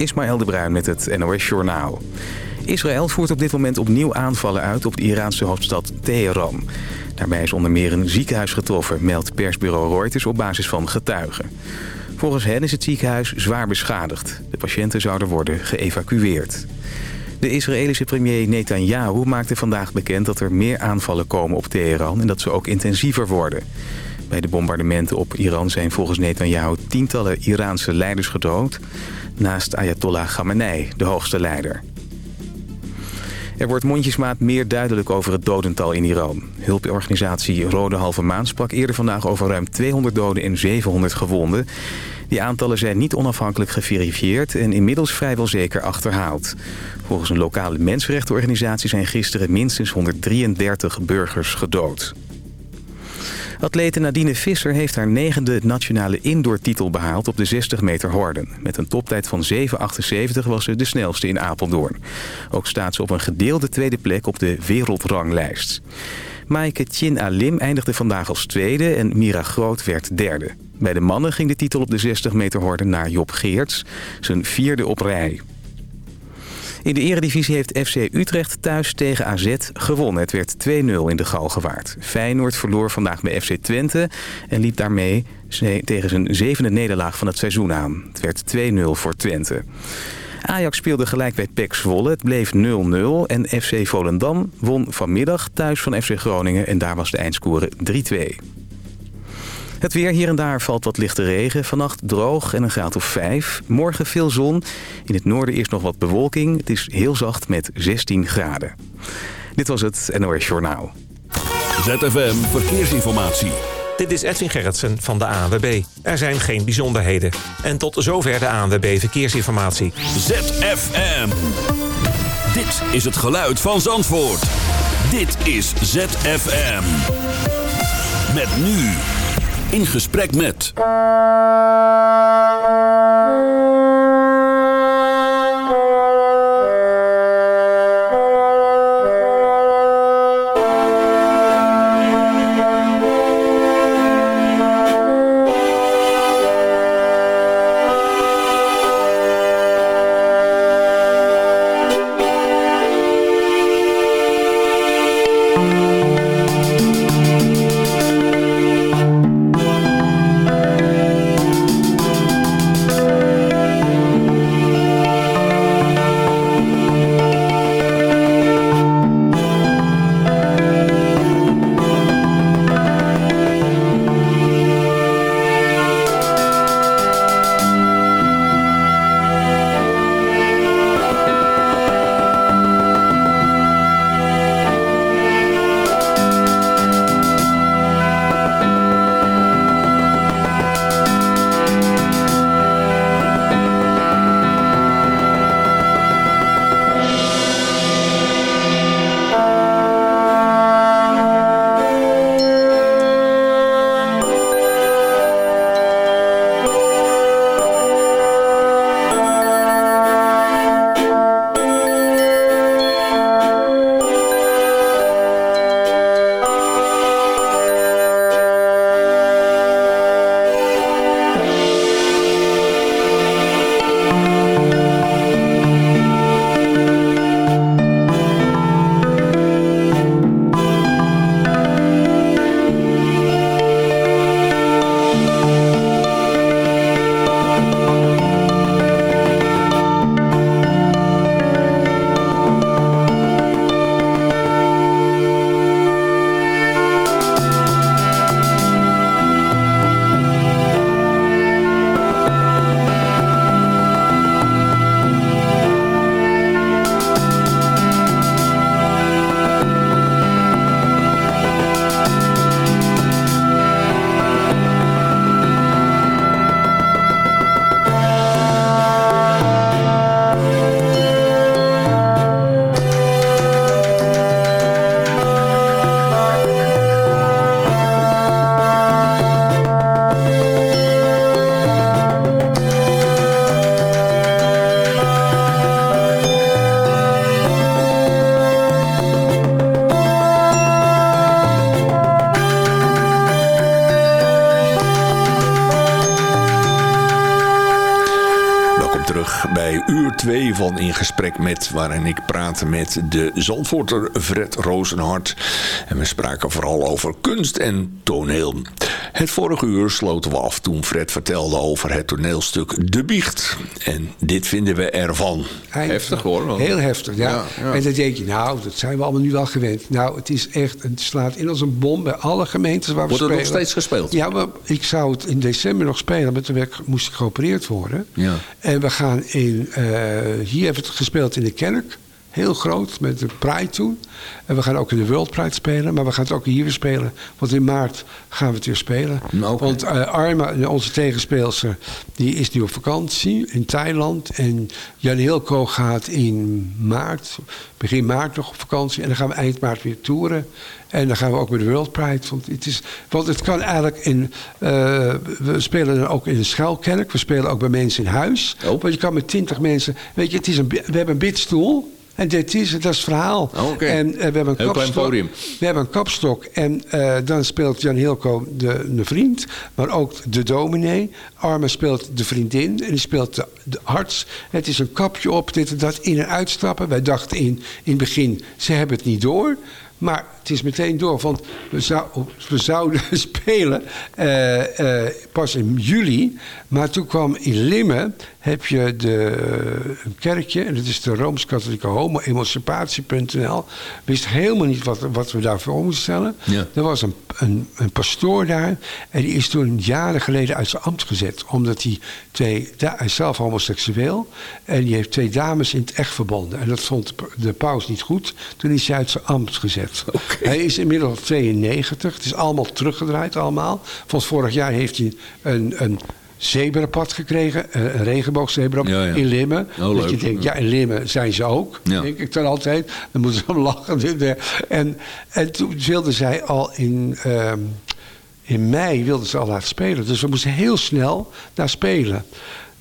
Ismaël de Bruin met het NOS Journaal. Israël voert op dit moment opnieuw aanvallen uit op de Iraanse hoofdstad Teheran. Daarbij is onder meer een ziekenhuis getroffen, meldt persbureau Reuters op basis van getuigen. Volgens hen is het ziekenhuis zwaar beschadigd. De patiënten zouden worden geëvacueerd. De Israëlische premier Netanyahu maakte vandaag bekend dat er meer aanvallen komen op Teheran... en dat ze ook intensiever worden. Bij de bombardementen op Iran zijn volgens Netanyahu tientallen Iraanse leiders gedood... naast Ayatollah Khamenei, de hoogste leider. Er wordt mondjesmaat meer duidelijk over het dodental in Iran. Hulporganisatie Rode Halve Maan sprak eerder vandaag over ruim 200 doden en 700 gewonden. Die aantallen zijn niet onafhankelijk geverifieerd en inmiddels vrijwel zeker achterhaald. Volgens een lokale mensenrechtenorganisatie zijn gisteren minstens 133 burgers gedood. Atlete Nadine Visser heeft haar negende nationale indoortitel behaald op de 60 meter horden. Met een toptijd van 7,78 was ze de snelste in Apeldoorn. Ook staat ze op een gedeelde tweede plek op de wereldranglijst. Maaike Chin Alim eindigde vandaag als tweede en Mira Groot werd derde. Bij de mannen ging de titel op de 60 meter horden naar Job Geerts, zijn vierde op rij. In de eredivisie heeft FC Utrecht thuis tegen AZ gewonnen. Het werd 2-0 in de Galgenwaard. Feyenoord verloor vandaag bij FC Twente en liep daarmee tegen zijn zevende nederlaag van het seizoen aan. Het werd 2-0 voor Twente. Ajax speelde gelijk bij PEC Zwolle. Het bleef 0-0 en FC Volendam won vanmiddag thuis van FC Groningen en daar was de eindscore 3-2. Het weer hier en daar valt wat lichte regen. Vannacht droog en een graad of 5. Morgen veel zon. In het noorden is nog wat bewolking. Het is heel zacht met 16 graden. Dit was het NOS Journaal. ZFM Verkeersinformatie. Dit is Edwin Gerritsen van de ANWB. Er zijn geen bijzonderheden. En tot zover de ANWB Verkeersinformatie. ZFM. Dit is het geluid van Zandvoort. Dit is ZFM. Met nu... In gesprek met... Met... waarin ik praatte met de Zandvoorter Fred Rozenhart. En we spraken vooral over kunst en toneel. Het vorige uur sloten we af toen Fred vertelde over het toneelstuk De Biecht. En dit vinden we ervan. Heftig hoor. Heel heftig, ja. En dan denk je, nou, dat zijn we allemaal nu wel gewend. Nou, het is echt, het slaat in als een bom bij alle gemeentes waar we Wordt spelen. het nog steeds gespeeld? Ja, maar ik zou het in december nog spelen, maar toen werd, moest ik geopereerd worden. Ja. En we gaan in, eh, hier hebben we het gespeeld in de kerk. Heel groot, met de Pride toen. En we gaan ook in de World Pride spelen. Maar we gaan het ook hier weer spelen. Want in maart gaan we het weer spelen. Oké. Want eh, Arma, onze tegenspeelster, die is nu op vakantie in Thailand. En Jan Hilco gaat in maart, begin maart nog op vakantie. En dan gaan we eind maart weer toeren. En dan gaan we ook met de World Pride. Want het, is, want het kan eigenlijk in... eh, we spelen dan ook in een schuilkerk. We spelen ook bij mensen in huis. Oh. Want je kan met twintig mensen... Weet je, het is een, we hebben een bidstoel... En dit is dat is het verhaal. Oh. En eh, we hebben een Heel kapstok. podium. We hebben een kapstok en eh, dan speelt Jan Hilco de, de vriend, maar ook de dominee. Arme speelt de vriendin en die speelt de, de arts. Het is een kapje op, dit en dat, in- en uitstappen. Wij dachten in, in het begin, ze hebben het niet door. Maar het is meteen door, want we, zou, we zouden spelen eh, pas in juli. Maar toen kwam in Limmen, heb je de, een kerkje, en dat is de Rooms-Katholieke Homo-emancipatie.nl. Wist helemaal niet wat, wat we daarvoor moesten stellen. Ja. Er was een, een, een pastoor daar, en die is toen jaren geleden uit zijn ambt gezet. Omdat hij twee, hij is zelf homoseksueel, en die heeft twee dames in het echt verbonden. En dat vond de paus niet goed, toen is hij uit zijn ambt gezet. Hij is inmiddels 92, het is allemaal teruggedraaid allemaal. Van vorig jaar heeft hij een, een zebrapad gekregen, een een regenboogzebrapad Ja, ja. in Limmen. Oh, dat je denkt, ja, in Limmen zijn ze ook, Ja. denk ik dan altijd. Dan moeten ze hem lachen. En, en toen wilden zij al in, ehm, in mei wilden ze al laten spelen. Dus we moesten heel snel daar spelen.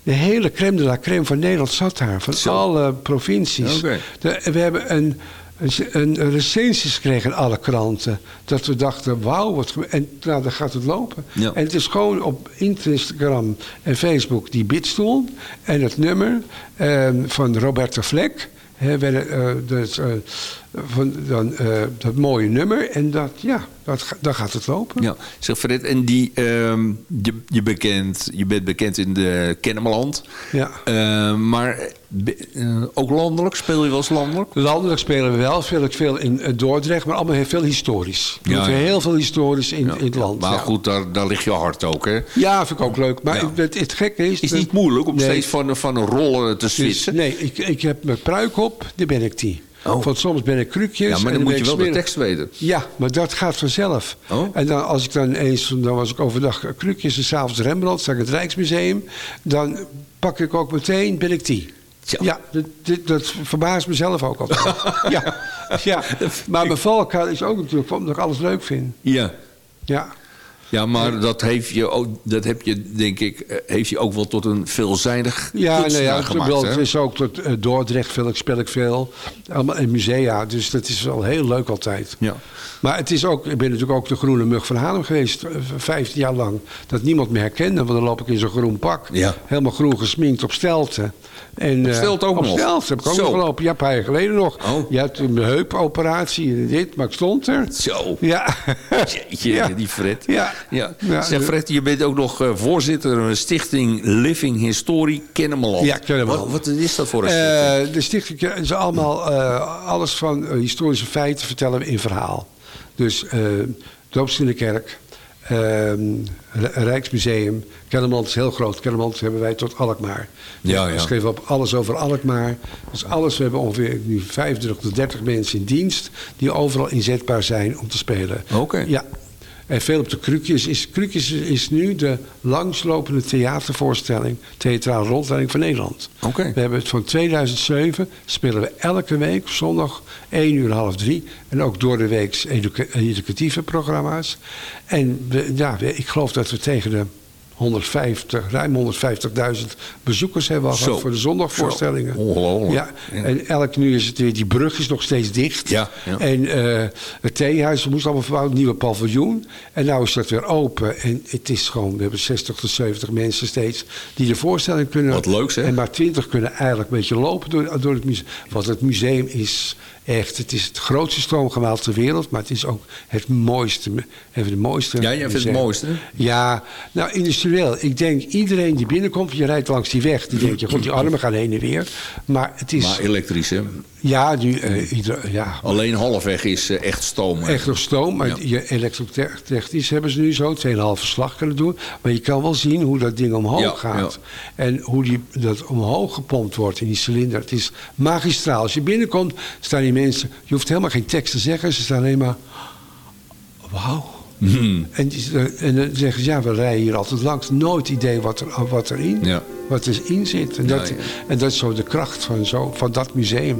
De hele crème de la crème van Nederland zat daar. Van Zo. alle provincies. De- we hebben een, een, een recensies gekregen in alle kranten. Dat we dachten, wauw, wat En nou, dan gaat het lopen. Ja. En het is gewoon op Instagram en Facebook die bidstoel. En het nummer ehm, van Roberta Vlek. Hè, dus, van, dan, eh, dat mooie nummer. En dat, ja, dat, dan gaat het lopen. Ja, zeg Fred, en die, ehm, je, je, bekend, je bent bekend in de Kennemerland. Ja. Eh, maar eh, ook landelijk? Speel je wel eens landelijk? Landelijk spelen we wel, speel ik veel in eh, Dordrecht, maar allemaal heel veel historisch. Ja, heel veel historisch in, in het land. Maar goed, daar, daar ligt je hart ook, hè? Ja, vind ik ook leuk. Maar het, het gekke is... Is het dat- niet moeilijk om Nee, steeds van, van een rollen te dus- switchen? nee, ik, ik heb mijn pruik op, dan ben ik die. Oh. Want soms ben ik krukjes. ja, maar dan moet je wel de tekst weten. Ja, maar dat gaat vanzelf. Oh. En dan, als ik dan eens, dan was ik overdag krukjes en s'avonds Rembrandt, sta ik het Rijksmuseum. Dan pak ik ook meteen, ben ik die. Tja. Ja, dat, dat verbaast mezelf ook altijd. ja, ja, maar mijn valkuil is ook natuurlijk omdat ik alles leuk vind. Ja. Ja. Ja, maar dat, heeft je ook, dat heb je, denk ik, eh, heeft je ook wel tot een veelzijdig Ja, nou kunstenaar ja, het, gemaakt, hè? het is ook tot eh, Dordrecht veel, ik speel ik veel. Allemaal in musea, dus dat is wel heel leuk altijd. Ja. Maar het is ook, ik ben natuurlijk ook de groene mug van Haarlem geweest, eh, 15 jaar lang. Dat niemand me herkende, want dan loop ik in zo'n groen pak. Ja. Helemaal groen gesminkt op stelten. En, eh, Stelten ook nog? Heb ik ook nog gelopen. Ja, een paar jaar geleden nog. Oh. Ja, toen mijn heupoperatie en dit, maar ik stond er. Zo. Ja. Jeetje, Ja. die Fred. Ja. ja. Ja, Zeg eh, Fred, je bent ook nog eh, voorzitter van de stichting Living History Kennemerland. Ja, Kennemerland. Wat, wat is dat voor een stichting? Eh, de stichting is allemaal, eh, alles van eh, historische feiten vertellen we in verhaal. Dus eh Doopstinnekerk, ehm, R- Rijksmuseum, Kennemerland is heel groot. Kennemerland hebben wij tot Alkmaar. Ja, We ja. schreven op alles over Alkmaar. Dus alles, we hebben ongeveer nu 25 tot 30 mensen in dienst... die overal inzetbaar zijn om te spelen. Oké. Ja. En veel op de Krukjes. Is, Krukjes is nu de langslopende theatervoorstelling... theatrale rondleiding van Nederland. Oké. We hebben het van 2007 spelen we elke week, zondag 1 uur half 3. En ook door de week educa- educatieve programma's. En we, ja, ik geloof dat we tegen de 150, ruim 150.000 bezoekers hebben we Zo. gehad voor de zondagvoorstellingen. Zo, ongelooflijk. Ja, en elk nu is het weer, die brug is nog steeds dicht. Ja, ja. En eh, het theehuis moest allemaal verbouwd, nieuwe paviljoen. En nou is dat weer open. En het is gewoon, we hebben 60 tot 70 mensen steeds die de voorstelling kunnen. Wat leuk, zeg. En maar 20 kunnen eigenlijk een beetje lopen door, door het museum. Want het museum is echt, het is het grootste stroomgeweld ter wereld. Maar het is ook het mooiste. Even de mooiste Ja, jij vindt het mooiste? Ja, nou industrieel. Ik denk iedereen die binnenkomt, je rijdt langs die weg. Die denkt je, god die armen gaan heen en weer. Maar het is, Maar elektrisch, hè? Ja, nu, eh, ieder, ja, Alleen halfweg is eh, echt stoom. Echt nog stoom, maar Ja. je elektrotechnisch hebben ze nu zo 2,5 slag kunnen doen. Maar je kan wel zien hoe dat ding omhoog Ja, gaat. En hoe die, dat omhoog gepompt wordt in die cilinder. Het is magistraal. Als je binnenkomt, staan die mensen... Je hoeft helemaal geen tekst te zeggen. Ze staan alleen maar... Wauw. Mhm. En, en dan zeggen ze, ja, we rijden hier altijd langs. Nooit idee wat, er, wat erin Ja. wat erin zit. En, Ja, dat, ja. en dat is zo de kracht van, zo, van dat museum.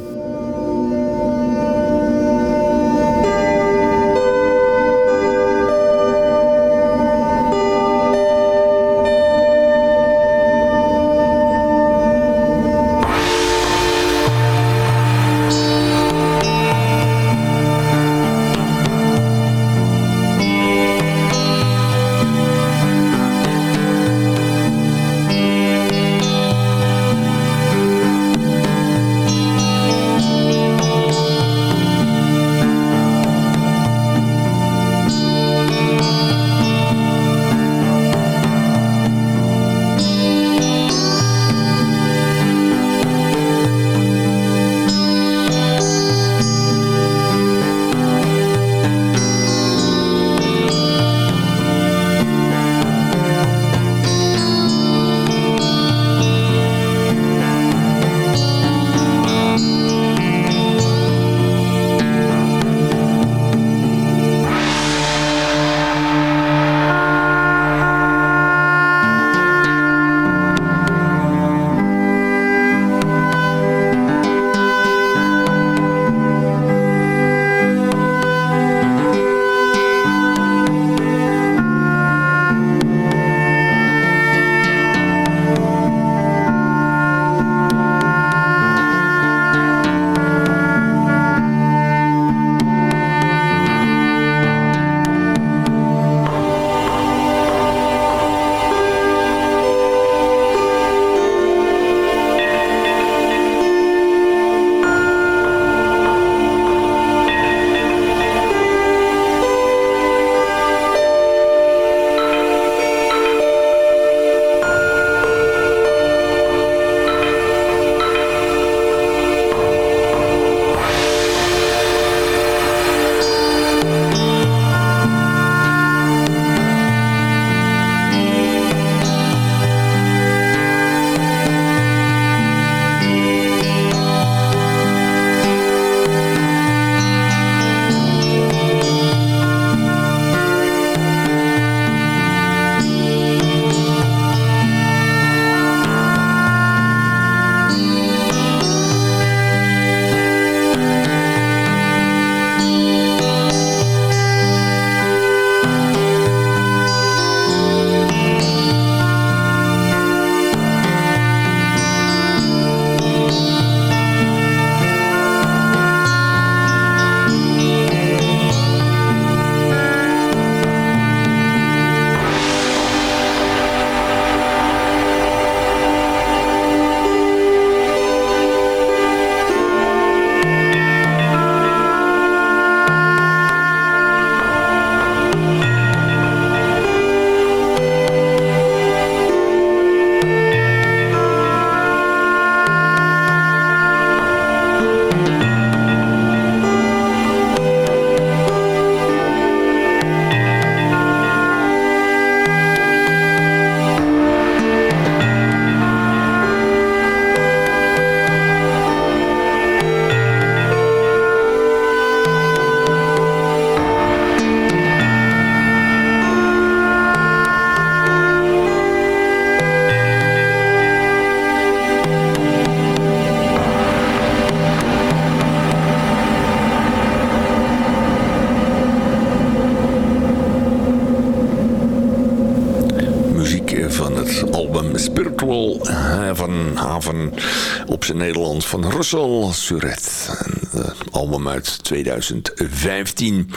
Russell Suret. Een album uit 2015.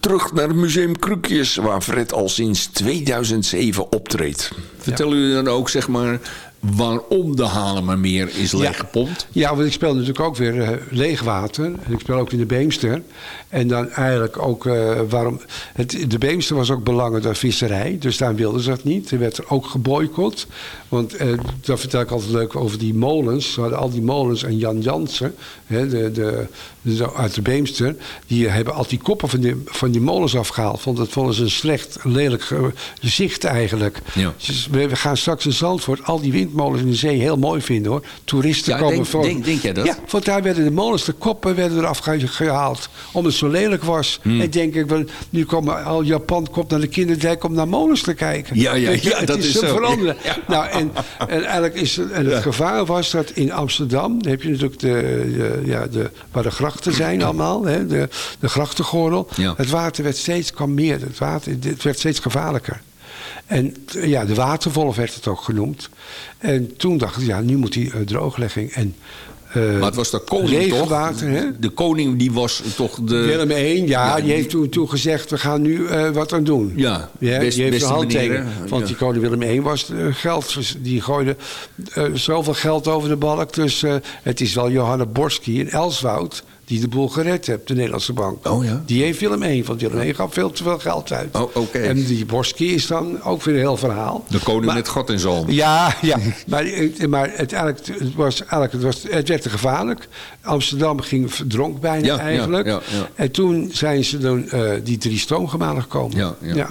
Terug naar het Museum Krukjes, waar Fred al sinds 2007 optreedt. Vertel u dan ook, zeg maar, waarom de Halemermeer is leeggepompt? Ja, want ik speel natuurlijk ook weer uh, leegwater. En ik speel ook in de Beemster. En dan eigenlijk ook uh, waarom... Het, de Beemster was ook belangrijk door visserij. Dus daar wilden ze dat niet. Er werd er ook geboycott. Want uh, dat vertel ik altijd leuk over die molens. Ze hadden al die molens en Jan Jansen, hè, de, de, de, uit de Beemster... die hebben al die koppen van die, van die molens afgehaald. Want dat vonden ze een slecht, lelijk gezicht eigenlijk. Ja. Dus we gaan straks in Zandvoort al die windmolens in de zee heel mooi vinden hoor. Toeristen Ja, komen denk, voor. denk, denk jij dat? Ja, want daar werden de molens, de koppen werden eraf ge- gehaald. Omdat het zo lelijk was. Hmm. En denk ik, nu komen al Japan komt naar de kinderdijk om naar molens te kijken. Ja, ja, ja, het dat is is zo veranderen. Ja. Nou, en, en eigenlijk is het, en het gevaar was dat in Amsterdam, heb je natuurlijk de, de- ja, de, waar de grachten zijn allemaal, hè, de, de grachtengordel. Ja. Het water werd steeds kwam meer, het water het werd steeds gevaarlijker. En ja, de waterwolf werd het ook genoemd. En toen dacht ik, ja, nu moet die eh, drooglegging en eh, Maar het was de koning toch? hè? De koning die was toch de... Willem I, ja, Ja, die heeft toen, toen gezegd, we gaan nu eh, wat aan doen. Ja, ja best- die heeft beste een? Want Ja. die koning Willem I was geld, die gooide zoveel geld over de balk. Dus het is wel Johanna Borski in Elswoud die de boel gered heeft, de Nederlandse bank. Oh ja? Die heeft Willem I, want Willem I gaf veel te veel geld uit. Oh, oké. En die Borski is dan ook weer een heel verhaal. De koning Maar- met gat in zalm. ja, ja. maar, maar uiteindelijk, het, was, eigenlijk, het, was, het werd te gevaarlijk. Amsterdam ging verdronk bijna Ja, eigenlijk. ja, ja. En toen zijn ze dan eh, die drie stroomgemalen gekomen. Ja, ja, ja, ja,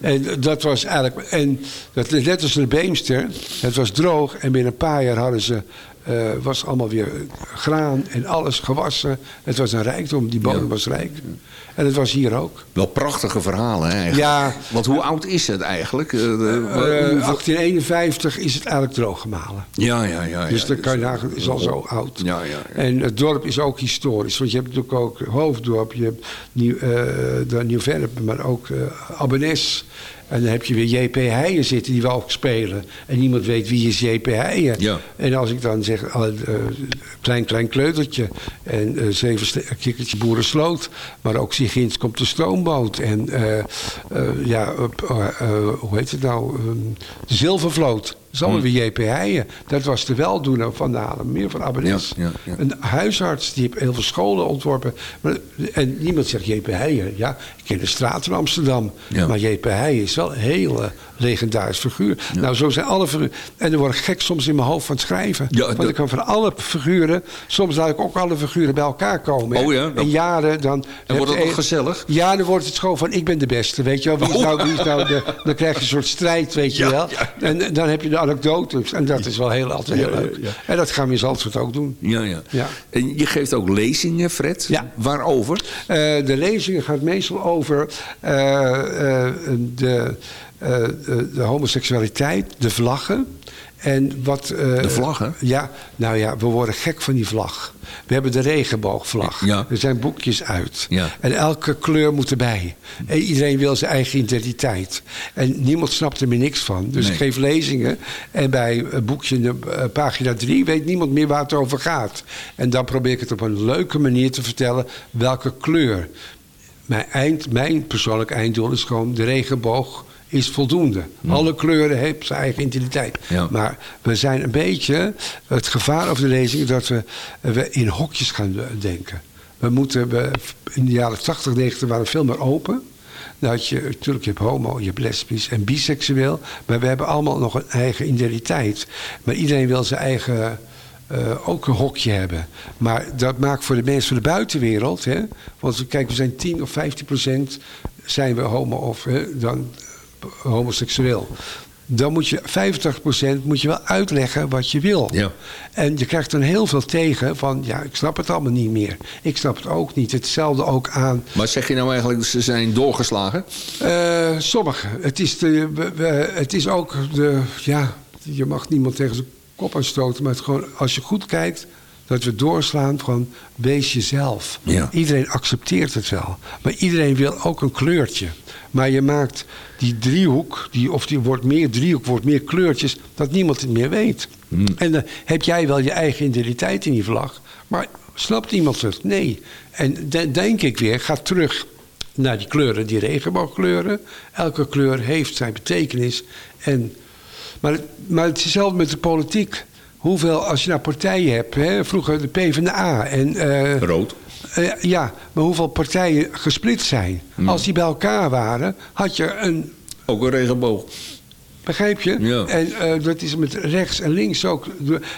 ja. En dat was eigenlijk... En dat, net als de Beemster, het was droog. En binnen een paar jaar hadden ze... eh, was allemaal weer graan en alles gewassen. Het was een rijkdom, die bodem Ja. was rijk. En het was hier ook. Wel prachtige verhalen hè, eigenlijk. Ja. Want hoe oud is het eigenlijk? Eh, de- Eh, hoeveel- 1851 is het eigenlijk droog gemalen. ja, ja, ja. Dus ja. dat kan je is al zo oud. Ja, ja, ja. En het dorp is ook historisch. Want je hebt natuurlijk ook Hoofddorp, je hebt Nieuw, eh de Nieuw-Vennep, maar ook eh Abbenes. En dan heb je weer J.P. Heijen zitten die wel ook spelen. En niemand weet wie is J.P. Heijen. Ja. En als ik dan zeg, eh, eh, klein, klein kleutertje. En eh, zeven kikkertje boerensloot. Maar ook Sigins komt de stoomboot. En ja, hoe heet het nou? Ehm, de Zilvervloot. Allemaal weer J.P. Heijen. Dat was de weldoener van de Haarlemmeer, van Abbenes. Ja, ja, ja. Een huisarts, die heeft heel veel scholen ontworpen. Maar, en niemand zegt J.P. Heijen. Ja, ik ken de straat in Amsterdam. Maar J.P. Heijen is wel een hele legendarisch figuur. Nou, zo zijn alle figuren. En dan word ik gek soms in mijn hoofd van het schrijven. Want dat- ik kan van alle figuren... Soms laat ik ook alle figuren bij elkaar komen. Oh ja, dan- En jaren dan... Dan wordt het nog gezellig? Ja, dan wordt het gewoon van ik ben de beste. Weet je wel. Wie is Oh. nou, wie is nou de, dan krijg je een soort strijd, weet je wel. En dan heb je de anekdotes. En dat is wel heel, altijd heel leuk. En dat gaan we in Zandvoort ook doen. Ja, ja. Ja. En je geeft ook lezingen, Fred. Ja. Waarover? Eh, de lezingen gaat meestal over eh, de, eh, de, de homoseksualiteit, de vlaggen. En wat, eh, De vlaggen? Ja, nou ja, we worden gek van die vlag. We hebben de regenboogvlag. Ja. Er zijn boekjes uit. Ja. En elke kleur moet erbij. En iedereen wil zijn eigen identiteit. En niemand snapt er meer niks van. Dus Nee. ik geef lezingen. En bij boekje, eh, pagina 3, weet niemand meer waar het over gaat. En dan probeer ik het op een leuke manier te vertellen welke kleur. Mijn, eind, mijn persoonlijk einddoel is gewoon de regenboog is voldoende. Alle kleuren hebben zijn eigen identiteit. Ja. Maar we zijn een beetje het gevaar over de lezing dat we, we in hokjes gaan denken. We moeten, we, in de jaren 80, 90 waren we veel meer open. Dat je, natuurlijk, je hebt homo, je hebt lesbisch en biseksueel. Maar we hebben allemaal nog een eigen identiteit. Maar iedereen wil zijn eigen eh, ook een hokje hebben. Maar dat maakt voor de mensen van de buitenwereld. Hè, want kijk, we zijn 10 of 15 procent zijn we homo of hè, dan homoseksueel. Dan moet je 85% moet je wel uitleggen wat je wil. Ja. En je krijgt dan heel veel tegen van ja, ik snap het allemaal niet meer. Ik snap het ook niet. Hetzelfde ook aan Maar zeg je nou eigenlijk ze zijn doorgeslagen? eh sommige. Het is, de, het is ook de. Ja, je mag niemand tegen zijn kop aanstoten. Maar het gewoon, als je goed kijkt, dat we doorslaan van wees jezelf. Ja. Iedereen accepteert het wel. Maar iedereen wil ook een kleurtje. Maar je maakt die driehoek, die, of die wordt meer driehoek, wordt meer kleurtjes, dat niemand het meer weet. En dan heb jij wel je eigen identiteit in die vlag. Maar snapt iemand het? Nee. En de- denk ik weer, ga terug naar die kleuren, die regenboogkleuren. Elke kleur heeft zijn betekenis. En, maar, het- maar het is hetzelfde met de politiek. Hoeveel, als je nou partijen hebt, hè, vroeger de PvdA en... eh, Rood. Eh, ja, maar hoeveel partijen gesplitst zijn. Als die bij elkaar waren, had je een... Ook een regenboog. Begrijp je? Ja. En eh, dat is met rechts en links ook.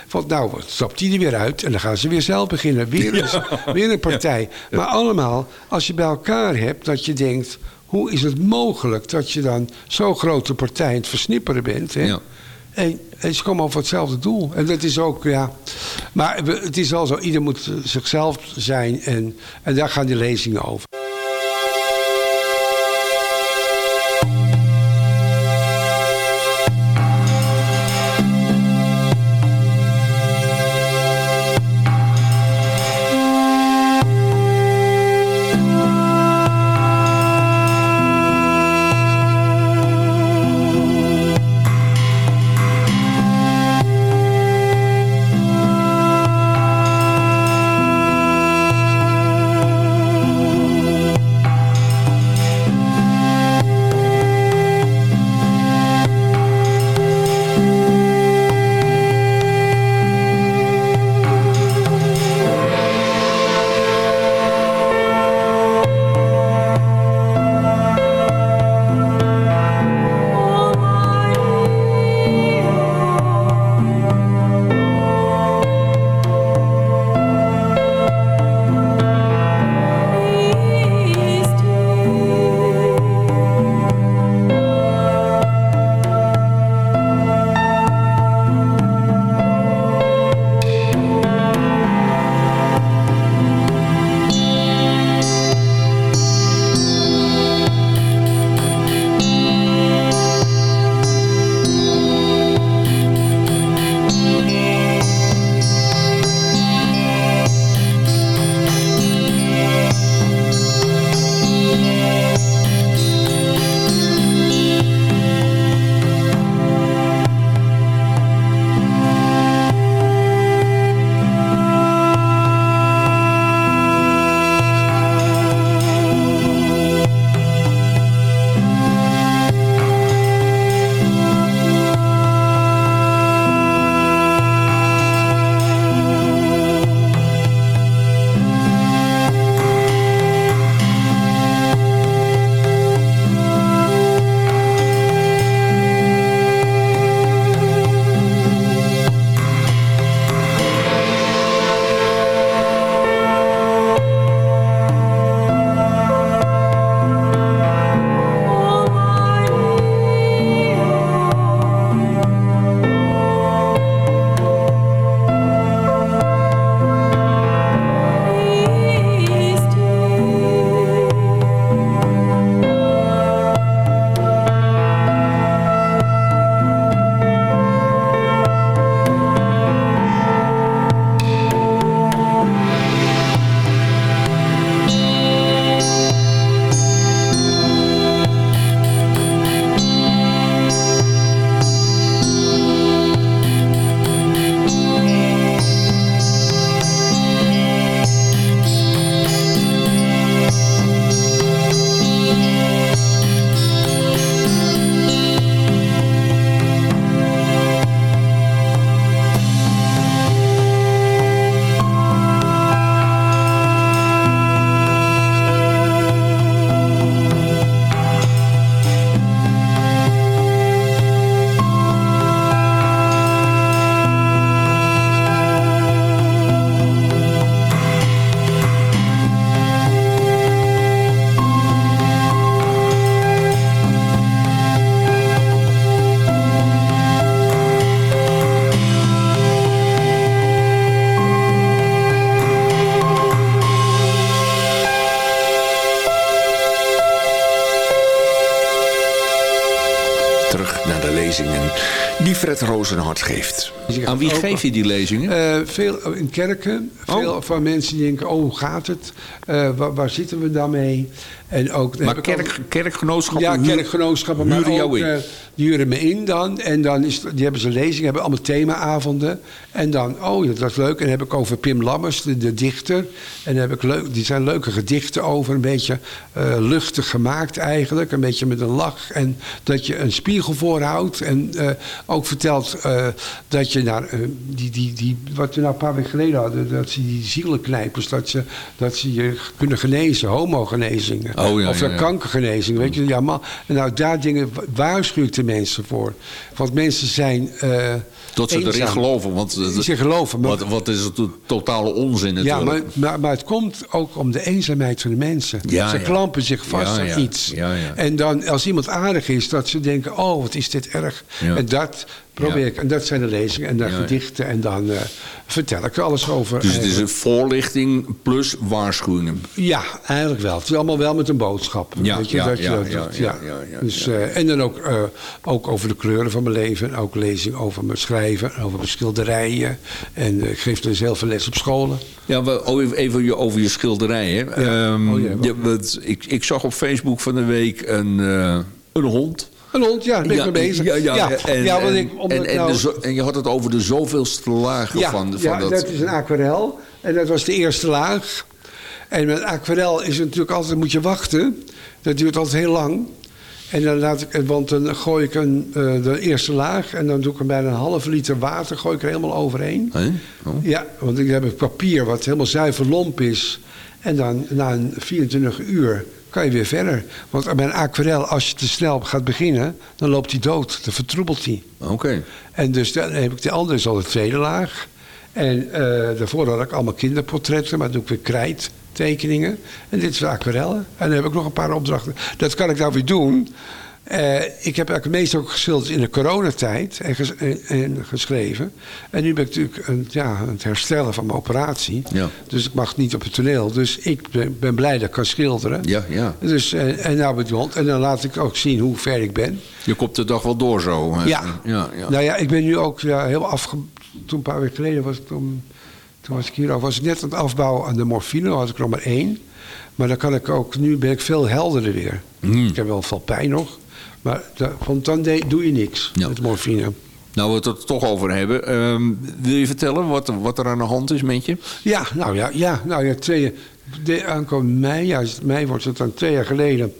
Van, nou, stapt die er weer uit en dan gaan ze weer zelf beginnen. Weer een, weer een partij. Maar allemaal, als je bij elkaar hebt, dat je denkt... hoe is het mogelijk dat je dan zo'n grote partij aan het versnipperen bent? Hè? En, en ze komen over hetzelfde doel. En dat is ook, ja... Maar het is wel zo, ieder moet zichzelf zijn. En, en daar gaan die lezingen over. Die Fred Rozenhart geeft. Aan wie Ook- geef je die lezingen? Eh, veel in kerken. Veel Oh. van mensen die denken, oh, hoe gaat het? Eh, waar, waar zitten we dan mee? En ook, maar ook- kerk, kerkgenootschappen? Ja, huur- kerkgenootschappen, maar huren ook, in. eh, die huren me in dan. En dan is, die hebben ze lezingen, hebben allemaal themaavonden. En dan, oh, ja, dat is leuk. En dan heb ik over Pim Lammers, de, de dichter. En dan heb ik leuk, die zijn leuke gedichten over. Een beetje eh, luchtig gemaakt eigenlijk. Een beetje met een lach. En dat je een spiegel voorhoudt. En eh, ook vertelt eh, dat je naar, eh, die, die, die, wat we nou een paar weken geleden hadden. Dat ze die zielenknijpers, dat ze, dat ze je kunnen genezen. Homogenezingen. Oh, ja, of ja, de ja. kankergenezing. Weet je, ja, man. En nou, daar dingen waarschuw ik de mensen voor. Want mensen zijn. Dat ze erin geloven. Want eh, Ze geloven. Maar, wat, wat is het to- totale onzin ja, natuurlijk. maar, maar, maar het komt ook om de eenzaamheid van de mensen. Ja, ze ja. klampen zich vast Ja, aan ja. iets. Ja, ja. En dan, als iemand aardig is, dat ze denken: oh, wat is dit erg. Ja. En dat probeer Ja. ik. En dat zijn de lezingen en de Ja, gedichten. En dan eh, vertel ik er alles over. Dus het is eigenlijk. een voorlichting plus waarschuwingen. Ja, eigenlijk wel. Het is allemaal wel met een boodschap. Ja, weet je, ja, dat je ja, dat ja, doet. ja, dus, eh, en dan ook, eh, ook over de kleuren van mijn leven. En ook lezing over mijn schrijven, over mijn schilderijen. En eh, ik geef dus heel veel les op scholen. Ja, we- oh, even- over je schilderijen. Ehm, Oh, ja, wat- ik, ik zag op Facebook van de week een, eh, een hond. Een hond, ja, ben ik mee bezig. Ja, ja, en, ja, want en, ik, omdat en, en, nou- de en je had het over de zoveelste laag ja, van, van ja, dat... dat is een aquarel. En dat was de eerste laag. En met aquarel is het natuurlijk altijd, moet je wachten. Dat duurt altijd heel lang. En dan laat ik, want dan gooi ik een, eh, de eerste laag en dan doe ik er bijna een halve liter water, gooi ik er helemaal overheen. Oh. Ja, want ik heb een papier wat helemaal zuiver lomp is. En dan na een 24 uur kan je weer verder. Want bij een aquarel, als je te snel gaat beginnen, dan loopt hij dood. Dan vertroebelt hij. Oké. En dus dan heb ik de andere is al de tweede laag. En eh, daarvoor had ik allemaal kinderportretten, maar dan doe ik weer krijttekeningen. En dit is aquarellen. En dan heb ik nog een paar opdrachten. Dat kan ik nou weer doen. Eh, ik heb eigenlijk meest ook geschilderd in de coronatijd en, ges- en, en geschreven. En nu ben ik natuurlijk een, ja, aan het herstellen van mijn operatie. Ja. Dus ik mag niet op het toneel. Dus ik ben, ben blij dat ik kan schilderen. Ja, ja. Dus, eh, en nou. En dan laat ik ook zien hoe ver ik ben. Je komt de dag wel door zo. hè? Ja. ja, ja. Nou ja, ik ben nu ook ja, heel afge... Toen een paar weken geleden was ik toen, toen was ik hier was ik net aan het afbouwen aan de morfine. Dan had ik er nog maar één. Maar dan kan ik ook, nu ben ik veel helderder weer. Hmm. Ik heb wel veel pijn nog. Maar want dan doe je niks Ja. met morfine. Nou, we het er toch over hebben. ehm, wil je vertellen wat, wat er aan de hand is met je? Ja, nou ja, ja, nou ja twee, de, aankomende mei, ja, mei wordt het dan twee jaar geleden.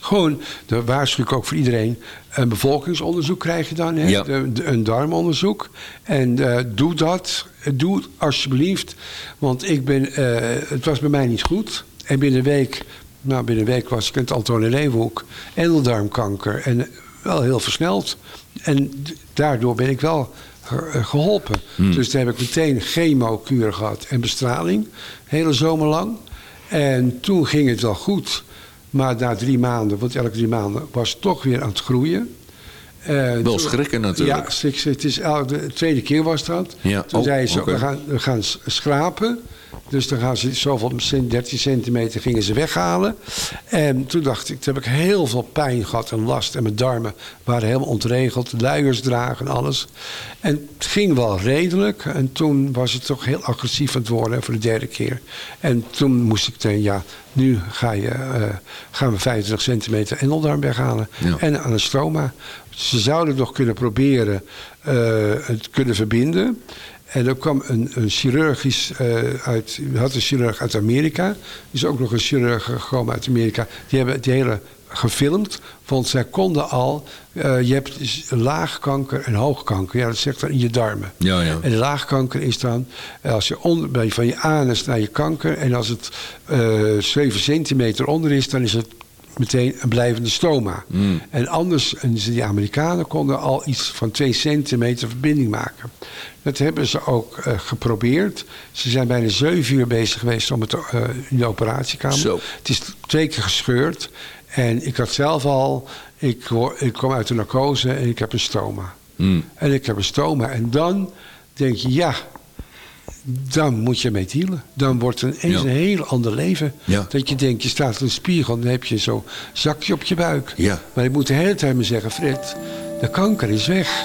Gewoon, daar waarschuw ik ook voor iedereen. Een bevolkingsonderzoek krijg je dan, hè? Ja. De- de- een darmonderzoek. En eh, doe dat, doe het alsjeblieft. Want ik ben, eh, het was bij mij niet goed. En binnen een week, nou binnen een week was ik in het Antonie Leeuwenhoek. Endeldarmkanker. En wel heel versneld. En daardoor ben ik wel eh, geholpen. Dus toen heb ik meteen chemokuur gehad en bestraling. Hele zomer lang. En toen ging het wel goed. Maar na drie maanden, want elke drie maanden, was het toch weer aan het groeien. Eh, Wel schrikken natuurlijk. Ja, het is de tweede keer was dat. Ja, Toen oh, zeiden ze, we, gaan, we gaan schrapen. Dus dan gaan ze zoveel, cent- 13 centimeter gingen ze weghalen. En toen dacht ik, toen heb ik heel veel pijn gehad en last. En mijn darmen waren helemaal ontregeld. Luiers dragen en alles. En het ging wel redelijk. En toen was het toch heel agressief aan het worden voor de derde keer. En toen moest ik denken, ja, nu ga je, eh, gaan we 25 centimeter endeldarm weghalen. Ja. En aan een stroma. Ze zouden nog kunnen proberen eh, het kunnen verbinden. En er kwam een, een chirurgisch eh, uit. Had een chirurg uit Amerika. Er is ook nog een chirurg gekomen uit Amerika. Die hebben die hele gefilmd. Want zij konden al. eh, je hebt dus laagkanker en hoogkanker. Ja, dat zegt dan in je darmen. Ja, ja. En laagkanker is dan eh, als je onder, van je anus naar je kanker. En als het eh 7 centimeter onder is, dan is het meteen een blijvende stoma. Mm. En anders, en die Amerikanen konden al iets van 2 centimeter verbinding maken. Dat hebben ze ook eh, geprobeerd. Ze zijn bijna zeven uur bezig geweest om het, eh, in de operatiekamer. Zo. Het is twee keer gescheurd. En ik had zelf al, ik, ik kwam uit de narcose en ik heb een stoma. Mm. En ik heb een stoma. En dan denk je, ja, dan moet je mee dealen. Dan wordt het ineens Ja. een heel ander leven. Ja. Dat je denkt, je staat in een spiegel en dan heb je zo'n zakje op je buik. Ja. Maar ik moet de hele tijd maar zeggen, Fred, de kanker is weg.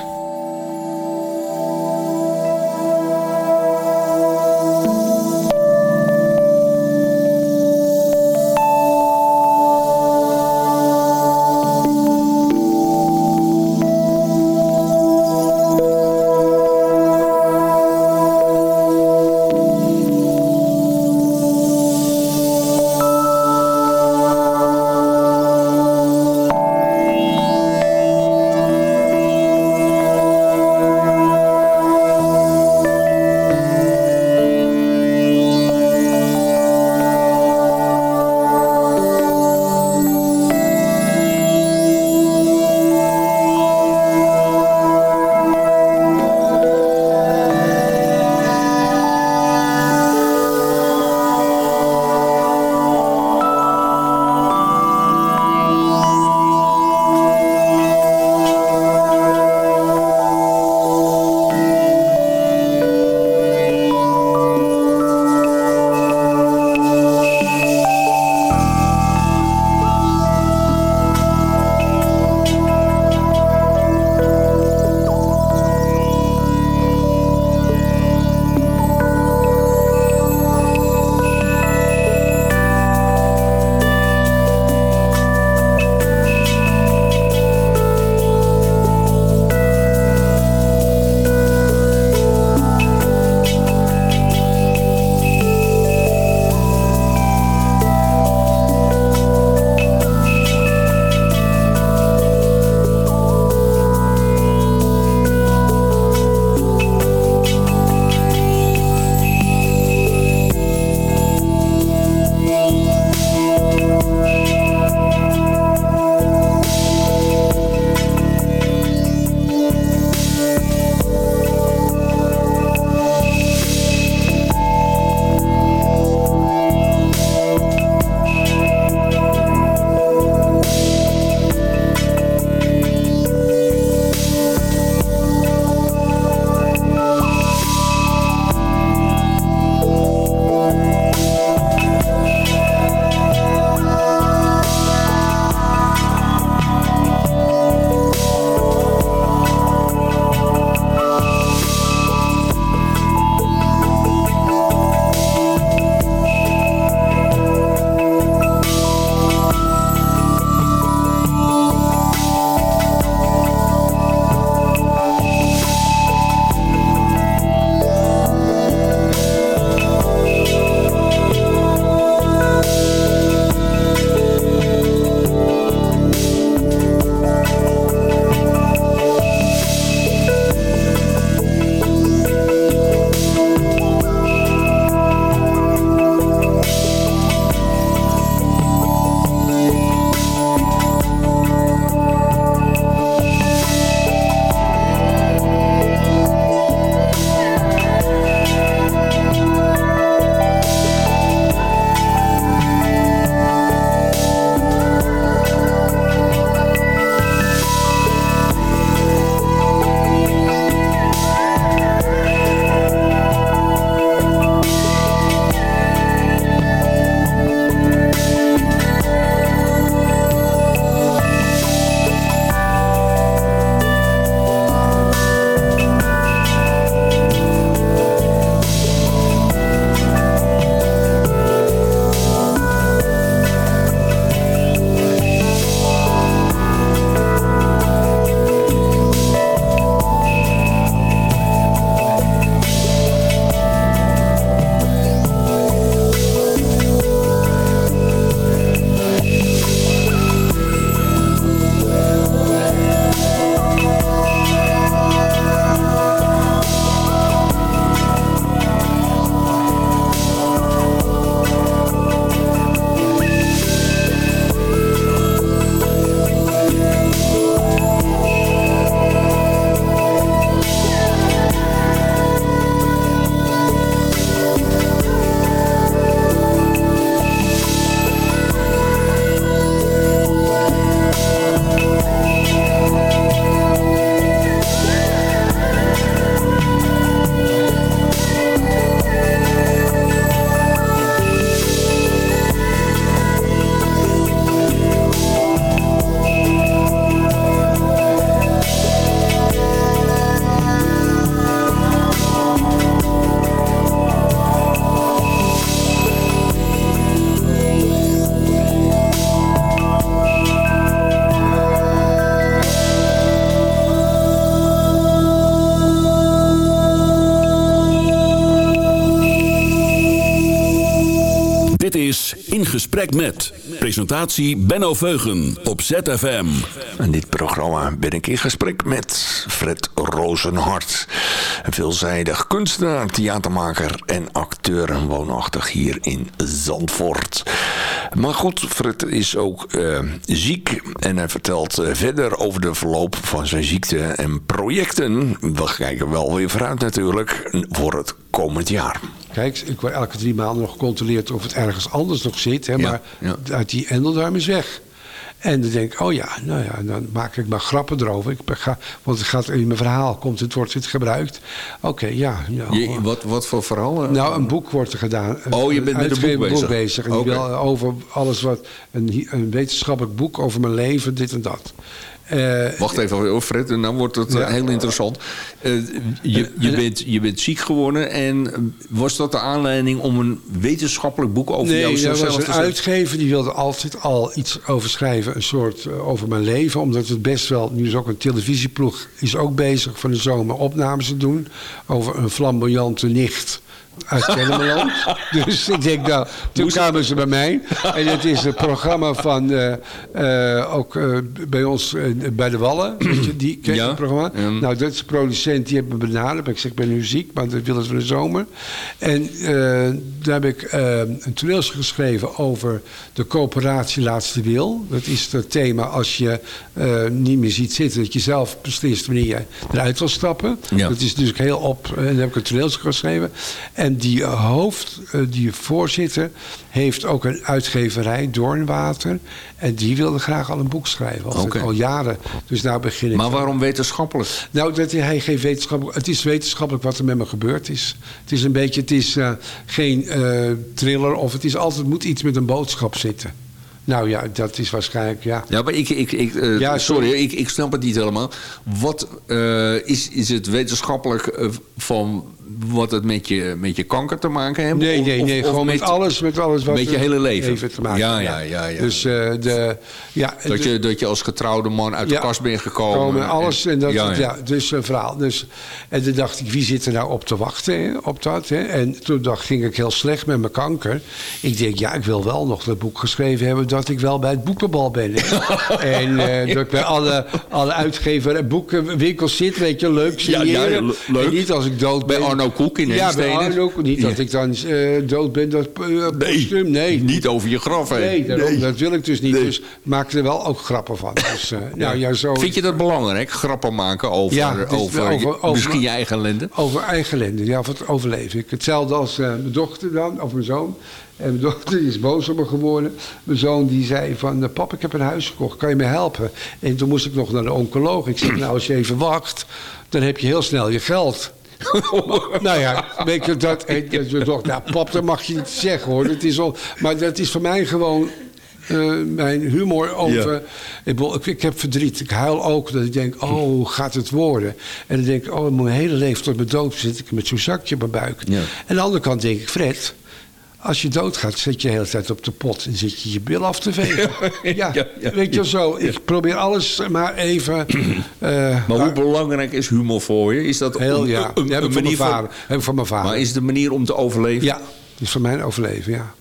Gesprek Met. Presentatie Benno Veugen op ZFM. In dit programma ben ik in gesprek met Fred Rozenhart. Een veelzijdig kunstenaar, theatermaker en acteur woonachtig hier in Zandvoort. Maar goed, Fred is ook uh, ziek en hij vertelt uh, verder over de verloop van zijn ziekte en projecten. We kijken wel weer vooruit natuurlijk voor het komend jaar. Kijk, ik word elke drie maanden nog gecontroleerd of het ergens anders nog zit. Hè, Ja, maar ja. uit die endeldarm is weg. En dan denk ik, oh ja, nou ja, dan maak ik maar grappen erover. Ik ga, want het gaat in mijn verhaal, komt het, wordt het gebruikt. Oké, ja. ja Je, wat, wat voor verhaal? eh? nou, een boek wordt er gedaan. Oh, je bent met een boek bezig. En over alles wat, een, een wetenschappelijk boek over mijn leven, dit en dat. Eh, Wacht even, Fred, en dan wordt het eh, Ja. heel interessant. Eh, je, je, bent, je bent ziek geworden en was dat de aanleiding om een wetenschappelijk boek over Nee, jou er was zelf een te schrijven? uitgever die wilde altijd al iets over schrijven. Een soort over mijn leven. Omdat het best wel... Nu is ook een televisieploeg is ook bezig van de zomer opnames te doen. Over een flamboyante nicht uit Kennemerland. dus ik denk, nou, toen kwamen ze bij mij. En het is het programma van... eh, eh, ook eh, bij ons bij de Wallen. Weet je, die ken Ja, het programma? ja. Nou, dat is de producent, die heeft me benaderd. Ik zeg, ik ben nu ziek, maar dat willen ze voor de zomer. En daar heb ik een toneelstuk geschreven over de coöperatie Laatste Wil. Dat is het thema als je niet meer ziet zitten, dat je zelf beslist wanneer je eruit wil stappen. Ja. Dat is dus heel op. En daar heb ik een toneelstuk geschreven. En die eh, hoofd, eh, die voorzitter, heeft ook een uitgeverij, Doornwater. En die wilde graag al een boek schrijven. Al, Oké. al jaren. Dus nou begin ik. Maar waarom wetenschappelijk? Nou, dat hij geen wetenschappelijk. Het is wetenschappelijk wat er met me gebeurd is. Het is een beetje. Het is eh, geen eh, thriller of het is altijd moet iets met een boodschap zitten. Nou ja, dat is waarschijnlijk ja. Ja, maar ik, ik, ik, Ja, sorry, ik, ik snap het niet helemaal. Wat is, is het wetenschappelijk van wat het met je, met je kanker te maken heeft? Nee, nee, of- nee. of gewoon met, alles, met alles wat met je hele leven. te maken. Ja, ja, ja, ja. Dus eh, de ja. Dat de- je, dat je als getrouwde man uit de kast bent gekomen. komen, alles en dat, ja, ja, ja. dus een verhaal. Dus, en toen dacht ik, wie zit er nou op te wachten hè, op dat? Hè? En toen dacht, ging ik heel slecht met mijn kanker. Ik denk, ja, ik wil wel nog dat boek geschreven hebben dat ik wel bij het boekenbal ben. en eh, dat ik bij alle, alle uitgever en boekenwinkels zit, weet je, leuk signeren. leuk. En niet als ik dood Bij ben. Arno Koek in Ja, bij. Arno Koek. Niet dat ik dan eh, dood ben, dat uh, postuum. Nee, Niet over je graf heen. Nee, daarom, dat wil ik dus niet. Dus maak er wel ook grappen van. Dus, eh, nou, ja, zo, Vind je dat belangrijk, grappen maken over, Ja, over, wel over- over- misschien je eigen ellende? Over eigen ellende, ja, voor het overleven. Ik, hetzelfde als eh, mijn dochter dan, of mijn zoon. En mijn dochter is boos op me geworden. Mijn zoon die zei van, eh, pap, ik heb een huis gekocht, kan je me helpen? En toen moest ik nog naar de oncoloog. Ik zeg, nou, als je even wacht, dan heb je heel snel je geld. nou ja, weet je dat? Dat je dacht, nou, pap, dat mag je niet zeggen hoor. Dat is al, maar dat is voor mij gewoon eh, mijn humor over. Ik, ik, ik heb verdriet. Ik huil ook. Dat ik denk, oh, hoe gaat het worden? En dan denk ik, oh, mijn hele leven tot mijn dood zit ik met zo'n zakje op mijn buik. Ja. En aan de andere kant denk ik, Fred. Als je doodgaat, zit je de hele tijd op de pot en zit je je bil af te vegen. Ja, Ja, ja. weet je wel zo. Ik probeer alles maar even. eh, Maar hoe belangrijk is humor voor je? Is dat heel een, ja. een, Dat heb een ik van mijn manier vader. van, Heb ik van mijn vader. maar is het de manier om te overleven? Ja, is voor mijn overleven, ja.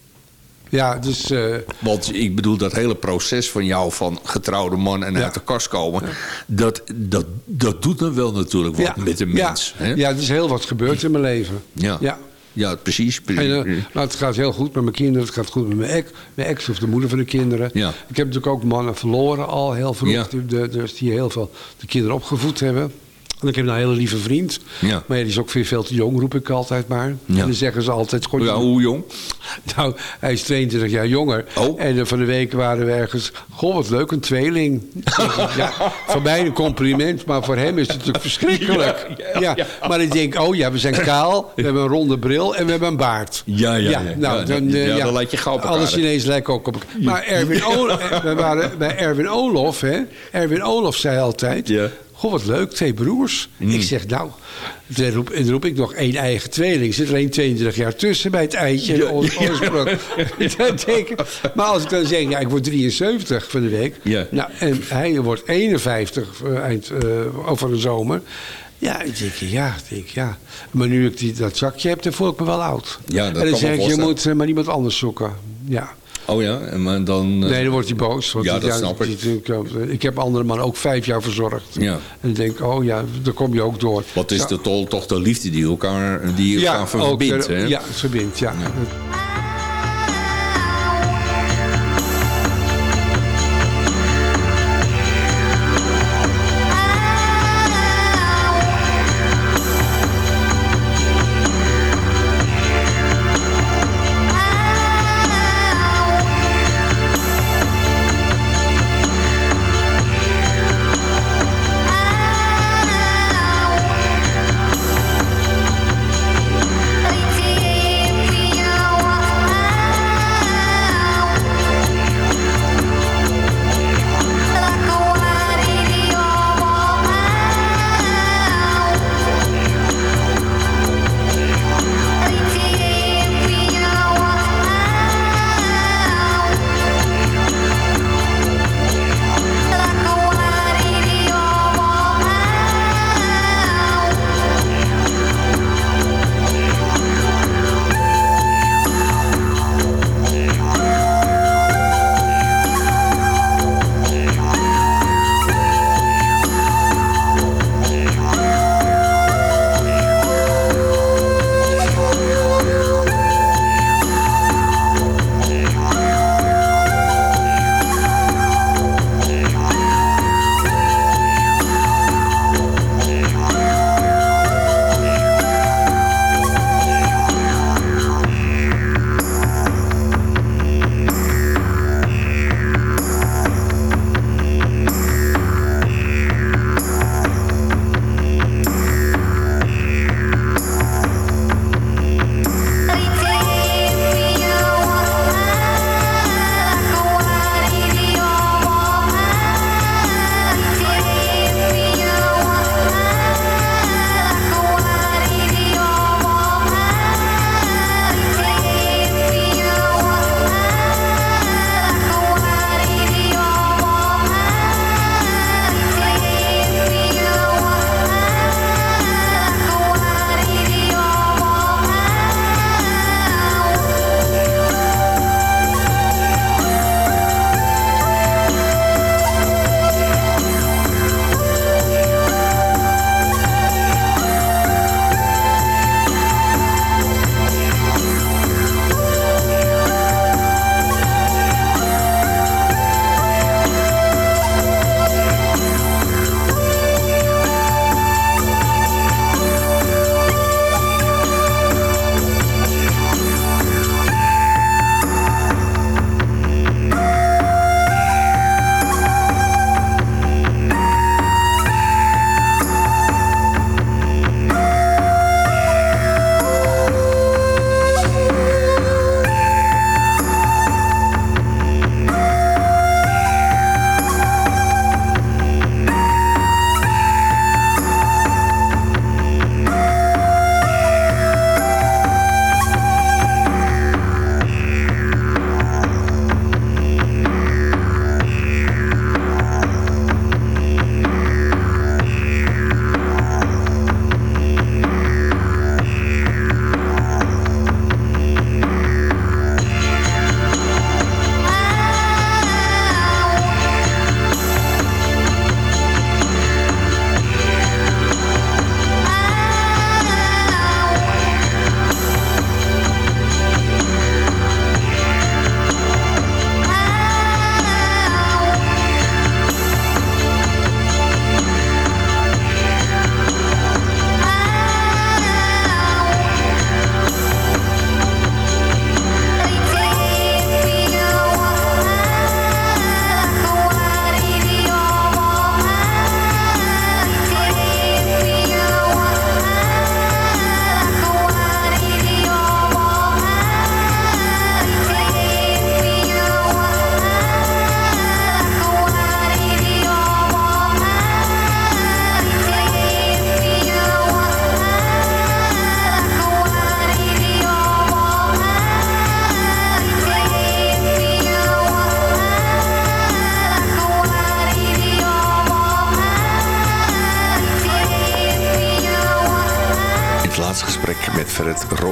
Ja, dus. eh, Want ik bedoel, dat hele proces van jou van getrouwde man en Ja. uit de kast komen... Dat, dat, dat doet dan wel natuurlijk wat ja, met een mens. Ja, hè? ja, er is heel wat gebeurd in mijn leven. Ja. ja. Ja, precies. En, eh, nou, het gaat heel goed met mijn kinderen. Het gaat goed met mijn ex, mijn ex of de moeder van de kinderen. Ja. Ik heb natuurlijk ook mannen verloren al heel vroeg. Ja. Dus die heel veel de kinderen opgevoed hebben. En ik heb een hele lieve vriend. Ja. Maar ja, die is ook weer veel te jong, roep ik altijd maar. Ja. En dan zeggen ze altijd... Gewoon, ja, hoe jong? Nou, hij is 22 jaar jonger. Oh. En eh, van de week waren we ergens... Goh, wat leuk, een tweeling. ja, voor mij een compliment, maar voor hem is het natuurlijk verschrikkelijk. Ja, Maar ik denk, oh ja, we zijn kaal, we hebben een ronde bril en we hebben een baard. Ja, ja, ja. nou, dan, eh, ja, dan laat je gauw op elkaar, Alle? Chinezen lijken ook op elkaar. Maar Erwin O- eh, we waren bij Erwin Olof, hè. Erwin Olof zei altijd... Ja. Goh, wat leuk, twee broers. Ik zeg, nou, dan roep, dan roep ik nog één eigen tweeling. Zit er één 22 jaar tussen bij het eitje en de oor- oorsprong. Maar als ik dan zeg, ja, ik word 73 van de week. Ja. Nou, en hij wordt 51 eh, eind, eh, over de zomer. Ja, ik denk, ja, ik denk, ja. Maar nu ik die, dat zakje heb, dan voel ik me wel oud. Ja, dat en dan zeg ik, je moet eh, maar iemand anders zoeken. ja. Oh ja, en maar dan... eh, Nee, dan wordt hij boos. Want Ja, dat snap ik. ik heb andere man ook vijf jaar verzorgd. Ja. En ik denk, oh ja, daar kom je ook door. Wat is Ja. de tol toch de liefde die elkaar, die elkaar ook, verbindt, eh, hè? Ja, verbindt, ja. Ritiri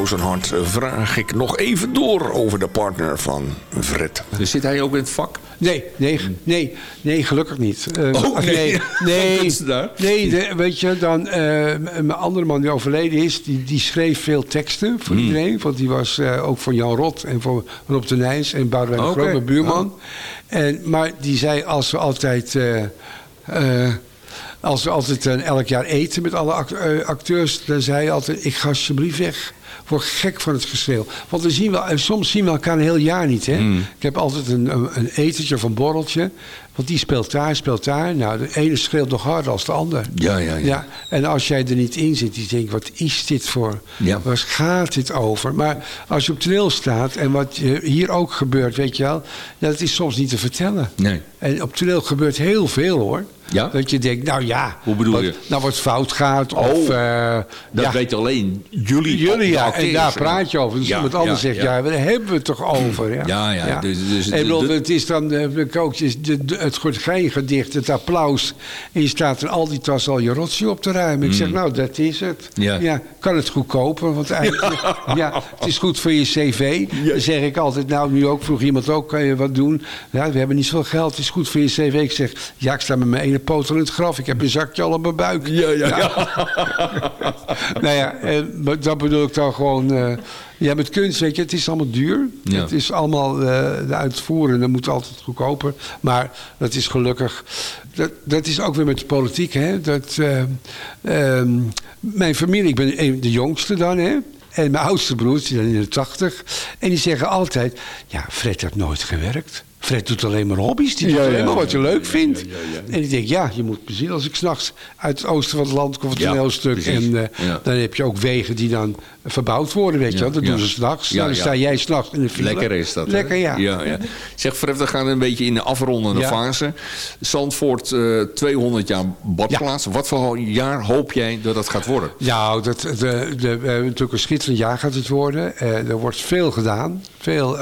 Rozenhart vraag ik nog even door over de partner van Fred. Dus zit hij ook in het vak? Nee, nee, nee, nee, gelukkig niet. Uh, oh, nee. Nee, nee, de, weet je, dan, uh, een andere man die overleden is, die, die schreef veel teksten voor hmm. iedereen. Want die was uh, ook voor Jan Rot en voor Rob de Nijs en Boudewijn okay. Groot, mijn buurman. Oh. En, maar die zei als we altijd... als we altijd elk jaar eten met alle acteurs, dan zei hij altijd: Ik ga alsjeblieft weg word gek van het geschreeuw. Want we zien wel, soms zien we elkaar een heel jaar niet. Hè? Hmm. Ik heb altijd een, een, een etentje of een borreltje. Want die speelt daar, speelt daar. Nou, de ene schreeuwt nog harder als de ander. Ja, ja, ja. ja en als jij er niet in zit, die denkt, wat is dit voor? Ja. Waar gaat dit over? Maar als je op toneel staat en wat hier ook gebeurt, weet je wel. dat is soms niet te vertellen. Nee. En op toneel gebeurt heel veel hoor. Ja? Dat je denkt, nou ja. Hoe bedoel je? Nou, wat fout gaat. Oh, of, uh, dat ja. weet alleen jullie. Jullie, ja. En daar praat je over. Dus ja, iemand anders zegt, ja, daar hebben we het toch over. Ja, ja. ja, Dus, dus, en bedoel, het is dan, de, de, het gedicht, het applaus. En je staat er al die tas al je rotje op te ruimen. Ik zeg, mm. nou, dat is het. Ja. kan het goedkoper? Want eigenlijk, ja, het is goed voor je cv. Dan zeg ik altijd, nou, nu ook, vroeg iemand ook, kan je wat doen? Ja, we hebben niet zoveel geld, het is goed voor je cv. Ik zeg, ja, ik sta met mijn ene poot in het graf. Ik heb een zakje al op mijn buik. Ja, ja, ja. nou ja, en, dat bedoel ik dan gewoon... Uh, ja, met kunst, weet je, het is allemaal duur. Ja. Het is allemaal, uh, de uitvoeren, dat moet altijd goedkoper. Maar dat is gelukkig... Dat, dat is ook weer met de politiek, hè. Dat, uh, uh, mijn familie, ik ben de jongste dan, hè. En mijn oudste broer, die dan in de tachtig. En die zeggen altijd, ja, Fred heeft nooit gewerkt. Fred doet alleen maar hobby's. Die doet alleen maar wat je leuk vindt. En ik denk, ja, je moet plezier als ik s'nachts uit het oosten van het land kom, een toneelstuk. en uh, dan heb je ook wegen die dan verbouwd worden, weet je wel. Dat doen ze s'nachts. dan sta jij s'nachts in de file. Lekker is dat. Lekker, ja. ja, ja. Zeg, Fred, we gaan een beetje in de afrondende fase. Zandvoort, uh, eh, 200 jaar badplaats. Wat voor jaar hoop jij dat dat gaat worden? Nou, dat, de, de, we hebben natuurlijk een schitterend jaar gaat het worden. Uh, er wordt veel gedaan. Veel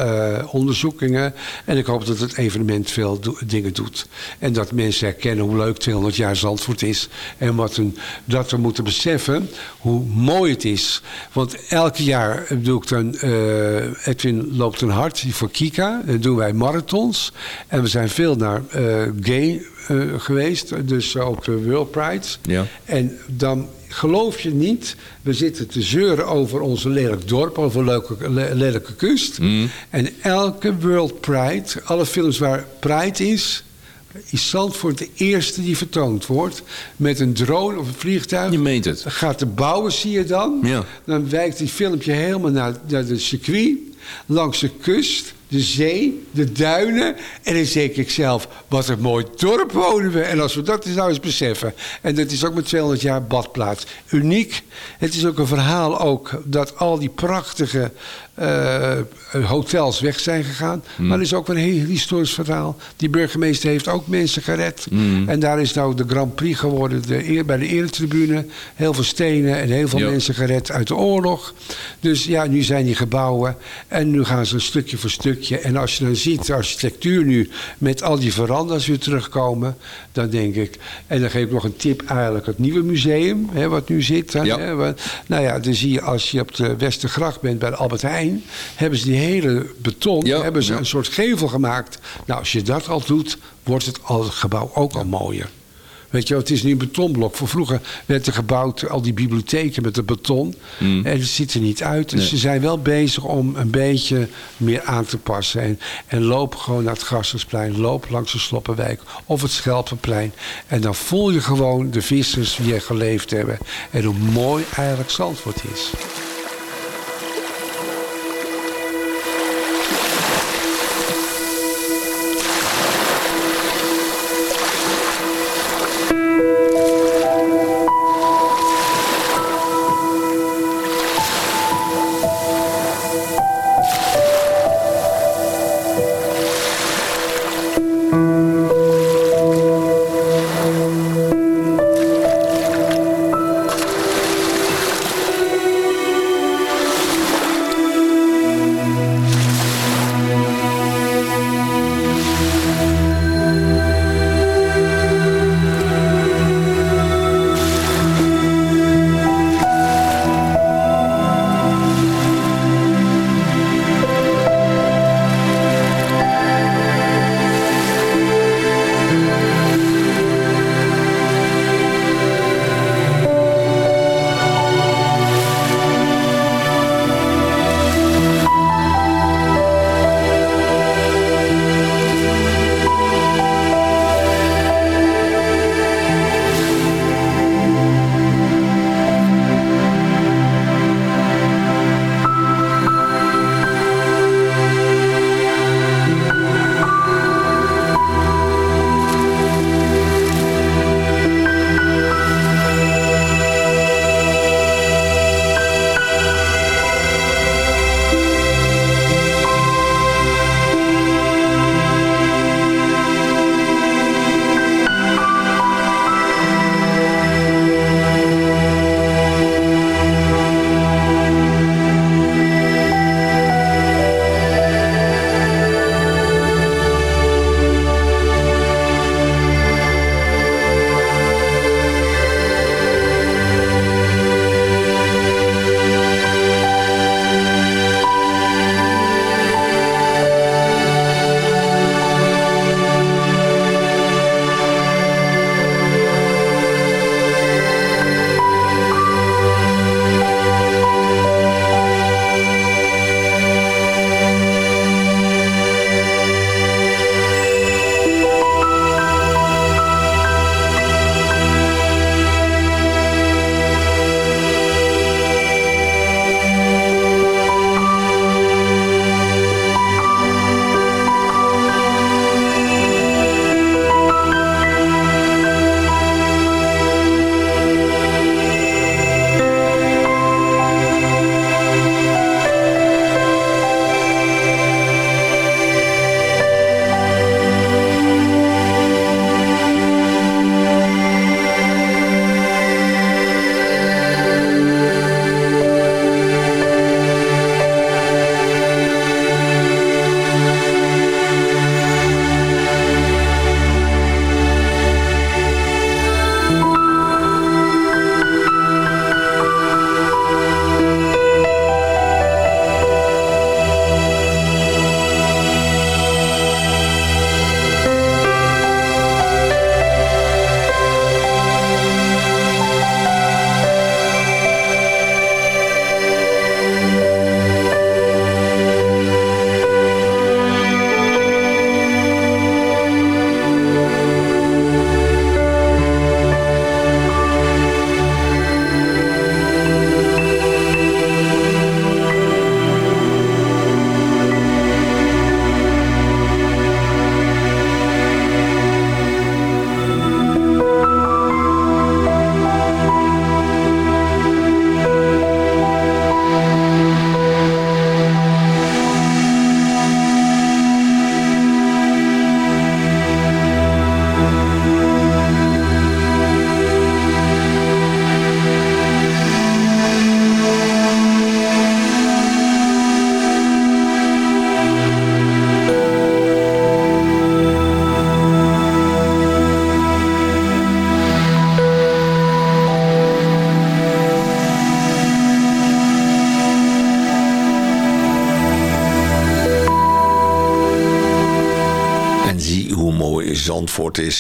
onderzoekingen. En ik hoop dat dat het evenement veel dingen doet. En dat mensen herkennen hoe leuk 200 jaar Zandvoort is. En wat een, dat we moeten beseffen hoe mooi het is. Want elk jaar doe ik dan... Uh, Edwin loopt een hart voor Kika. Dan doen wij marathons. En we zijn veel naar uh, gay uh, geweest. Dus ook de World Pride. Ja. En dan geloof je niet, we zitten te zeuren over onze lelijk dorp, over leuke, lelijke kust. Mm. En elke World Pride, alle films waar Pride is, is Zandvoort de eerste die vertoond wordt. Met een drone of een vliegtuig. Je meent het. Gaat de bouwen, zie je dan. Ja. Dan wijkt die filmpje helemaal naar, naar de circuit. Langs de kust de zee, de duinen. En dan zeg ik zelf, wat een mooi dorp wonen we. En als we dat nou eens beseffen. En dat is ook met 200 jaar badplaats. Uniek. Het is ook een verhaal ook dat al die prachtige uh, hotels weg zijn gegaan. Mm. Maar er is ook een heel historisch verhaal. Die burgemeester heeft ook mensen gered. Mm. En daar is nou de Grand Prix geworden de bij de eretribune. Heel veel stenen en heel veel mensen gered uit de oorlog. Dus ja, nu zijn die gebouwen. En nu gaan ze een stukje voor stukje. En als je dan ziet de architectuur nu met al die veranda's weer terugkomen. Dan denk ik, en dan geef ik nog een tip eigenlijk. Het nieuwe museum, hè, wat nu zit. ja. Hè, nou ja, dan zie je als je op de Westergracht bent bij de Albert Heijn hebben ze die hele beton, hebben ze een soort gevel gemaakt. Nou, als je dat al doet, wordt het, al, het gebouw ook al mooier. Weet je, het is nu een betonblok. Voor vroeger werd er gebouwd, al die bibliotheken met de beton. Mm. En het ziet er niet uit. Dus ze zijn wel bezig om een beetje meer aan te passen. En, en loop gewoon naar het Gassersplein. Loop langs de Sloppenwijk of het Schelpenplein. En dan voel je gewoon de vissers die er geleefd hebben. En hoe mooi eigenlijk Zandvoort is.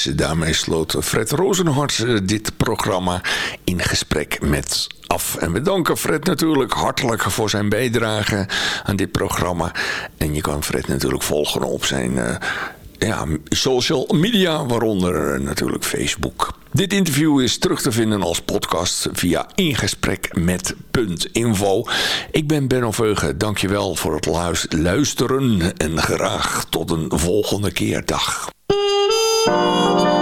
Daarmee sloot Fred Rozenhart eh, dit programma in gesprek met af. En we danken Fred natuurlijk hartelijk voor zijn bijdrage aan dit programma. En je kan Fred natuurlijk volgen op zijn uh, ja, social media, waaronder natuurlijk Facebook. Dit interview is terug te vinden als podcast via ingesprek.info. Ik ben Benno Veugen, dankjewel voor het luisteren en graag tot een volgende keer. Dag. Is